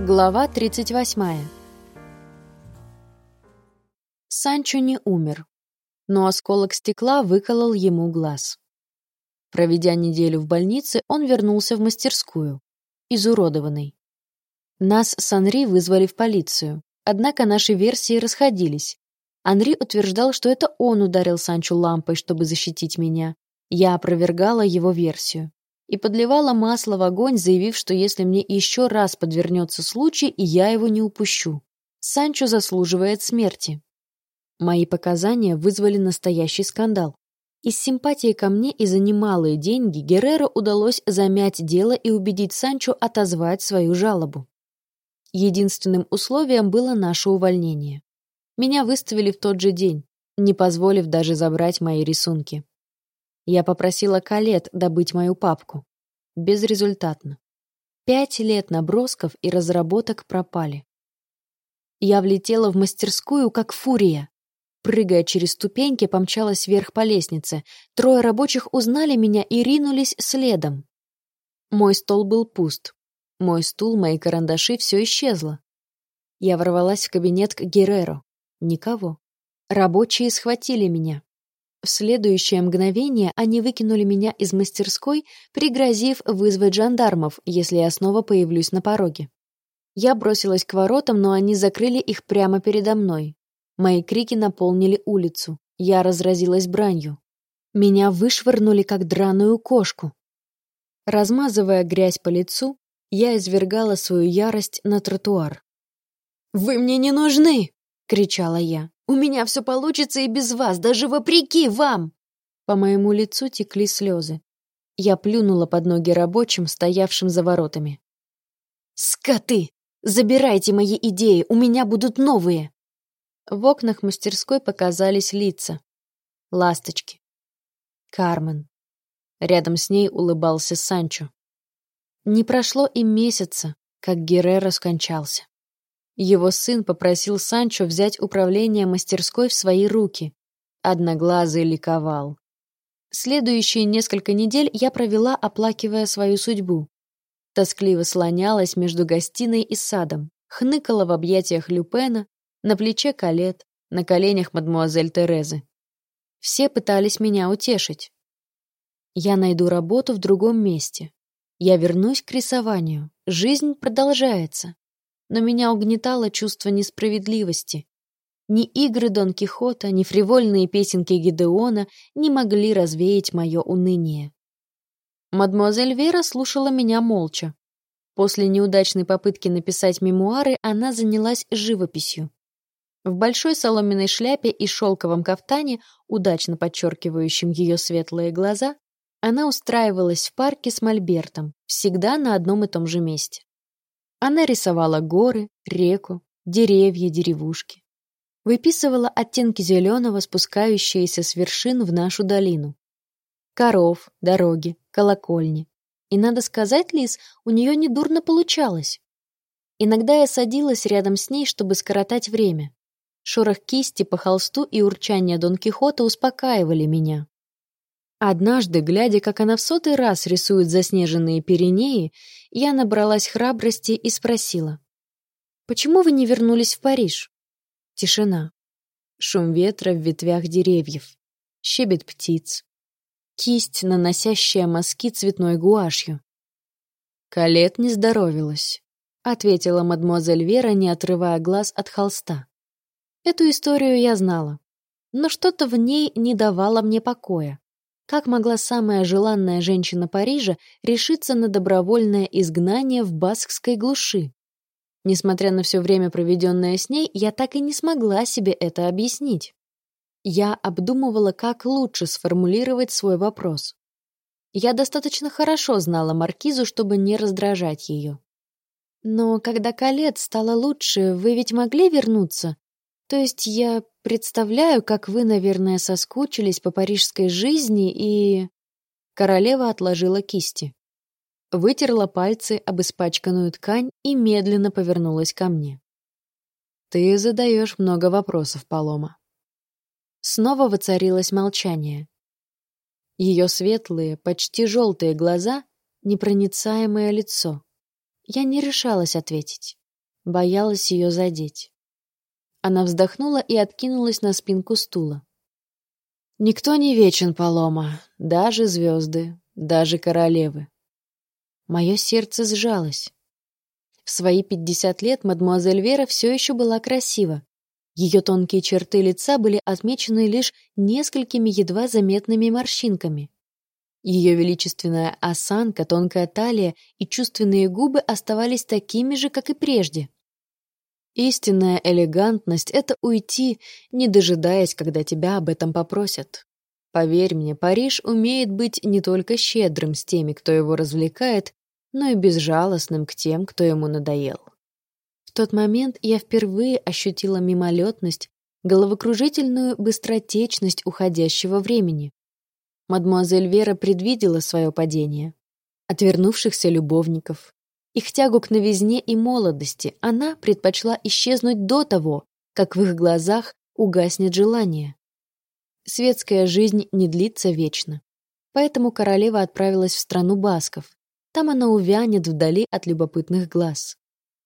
Глава 38. Санчо не умер, но осколок стекла выколол ему глаз. Проведя неделю в больнице, он вернулся в мастерскую, изуродованный. Нас с Анри вызвали в полицию, однако наши версии расходились. Анри утверждал, что это он ударил Санчо лампой, чтобы защитить меня. Я опровергала его версию и подливала масло в огонь, заявив, что если мне еще раз подвернется случай, я его не упущу. Санчо заслуживает смерти. Мои показания вызвали настоящий скандал. Из симпатии ко мне и за немалые деньги Герреро удалось замять дело и убедить Санчо отозвать свою жалобу. Единственным условием было наше увольнение. Меня выставили в тот же день, не позволив даже забрать мои рисунки. Я попросила Калет добыть мою папку. Безрезультатно. Пять лет набросков и разработок пропали. Я влетела в мастерскую, как фурия. Прыгая через ступеньки, помчалась вверх по лестнице. Трое рабочих узнали меня и ринулись следом. Мой стол был пуст. Мой стул, мои карандаши — все исчезло. Я ворвалась в кабинет к Герреро. Никого. Рабочие схватили меня. В следующее мгновение они выкинули меня из мастерской, пригрозив вызвать жандармов, если я снова появлюсь на пороге. Я бросилась к воротам, но они закрыли их прямо передо мной. Мои крики наполнили улицу. Я разразилась бранью. Меня вышвырнули, как драную кошку. Размазывая грязь по лицу, я извергала свою ярость на тротуар. «Вы мне не нужны!» — кричала я. У меня все получится и без вас, даже вопреки вам!» По моему лицу текли слезы. Я плюнула под ноги рабочим, стоявшим за воротами. «Скоты! Забирайте мои идеи, у меня будут новые!» В окнах мастерской показались лица. Ласточки. Кармен. Рядом с ней улыбался Санчо. Не прошло и месяца, как Геррера скончался. Его сын попросил Санчо взять управление мастерской в свои руки. Одноглазый ликовал. Следующие несколько недель я провела, оплакивая свою судьбу. Тоскливо слонялась между гостиной и садом, хныкала в объятиях Люпена, на плече Калет, на коленях мадмуазель Терезы. Все пытались меня утешить. Я найду работу в другом месте. Я вернусь к рисованию. Жизнь продолжается но меня угнетало чувство несправедливости. Ни игры Дон Кихота, ни фривольные песенки Гидеона не могли развеять мое уныние. Мадемуазель Вера слушала меня молча. После неудачной попытки написать мемуары она занялась живописью. В большой соломенной шляпе и шелковом кафтане, удачно подчеркивающем ее светлые глаза, она устраивалась в парке с мольбертом, всегда на одном и том же месте. Она рисовала горы, реку, деревья, деревушки. Выписывала оттенки зеленого, спускающиеся с вершин в нашу долину. Коров, дороги, колокольни. И, надо сказать, Лис, у нее недурно получалось. Иногда я садилась рядом с ней, чтобы скоротать время. Шорох кисти по холсту и урчание Дон Кихота успокаивали меня. Однажды, глядя, как она в сотый раз рисует заснеженные Пиренеи, я набралась храбрости и спросила. «Почему вы не вернулись в Париж?» Тишина. Шум ветра в ветвях деревьев. Щебет птиц. Кисть, наносящая мазки цветной гуашью. «Калет не здоровилась», — ответила мадемуазель Вера, не отрывая глаз от холста. Эту историю я знала, но что-то в ней не давало мне покоя. Как могла самая желанная женщина Парижа решиться на добровольное изгнание в баскской глуши? Несмотря на все время, проведенное с ней, я так и не смогла себе это объяснить. Я обдумывала, как лучше сформулировать свой вопрос. Я достаточно хорошо знала Маркизу, чтобы не раздражать ее. Но когда Калет стало лучше, вы ведь могли вернуться? То есть я представляю, как вы, наверное, соскучились по парижской жизни и... Королева отложила кисти. Вытерла пальцы об испачканную ткань и медленно повернулась ко мне. Ты задаешь много вопросов, Палома. Снова воцарилось молчание. Ее светлые, почти желтые глаза, непроницаемое лицо. Я не решалась ответить. Боялась ее задеть. Она вздохнула и откинулась на спинку стула. «Никто не вечен, Палома, даже звезды, даже королевы». Мое сердце сжалось. В свои пятьдесят лет мадемуазель Вера все еще была красива. Ее тонкие черты лица были отмечены лишь несколькими едва заметными морщинками. Ее величественная осанка, тонкая талия и чувственные губы оставались такими же, как и прежде. Истинная элегантность — это уйти, не дожидаясь, когда тебя об этом попросят. Поверь мне, Париж умеет быть не только щедрым с теми, кто его развлекает, но и безжалостным к тем, кто ему надоел. В тот момент я впервые ощутила мимолетность, головокружительную быстротечность уходящего времени. Мадмуазель Вера предвидела свое падение. Отвернувшихся любовников, их тягу к новизне и молодости она предпочла исчезнуть до того, как в их глазах угаснет желание. Светская жизнь не длится вечно. Поэтому королева отправилась в страну басков. Там она увянет вдали от любопытных глаз.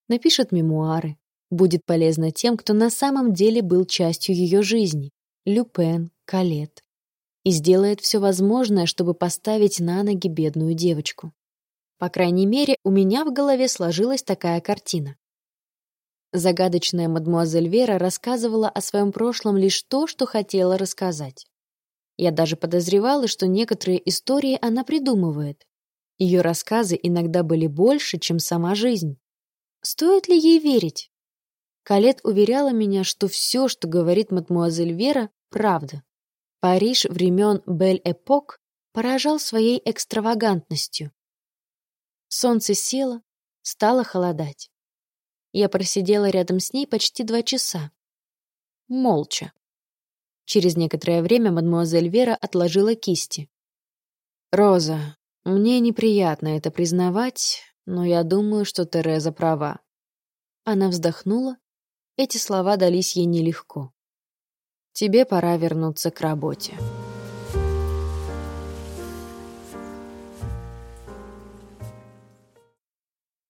Напишет мемуары. Будет полезна тем, кто на самом деле был частью ее жизни. Люпен, Калет. И сделает все возможное, чтобы поставить на ноги бедную девочку. По крайней мере, у меня в голове сложилась такая картина. Загадочная мадмуазель Вера рассказывала о своем прошлом лишь то, что хотела рассказать. Я даже подозревала, что некоторые истории она придумывает. Ее рассказы иногда были больше, чем сама жизнь. Стоит ли ей верить? Калет уверяла меня, что все, что говорит мадмуазель Вера, правда. Париж времен Бель-Эпок поражал своей экстравагантностью. Солнце село, стало холодать. Я просидела рядом с ней почти два часа. Молча. Через некоторое время мадмуазель Вера отложила кисти. «Роза, мне неприятно это признавать, но я думаю, что Тереза права». Она вздохнула. Эти слова дались ей нелегко. «Тебе пора вернуться к работе».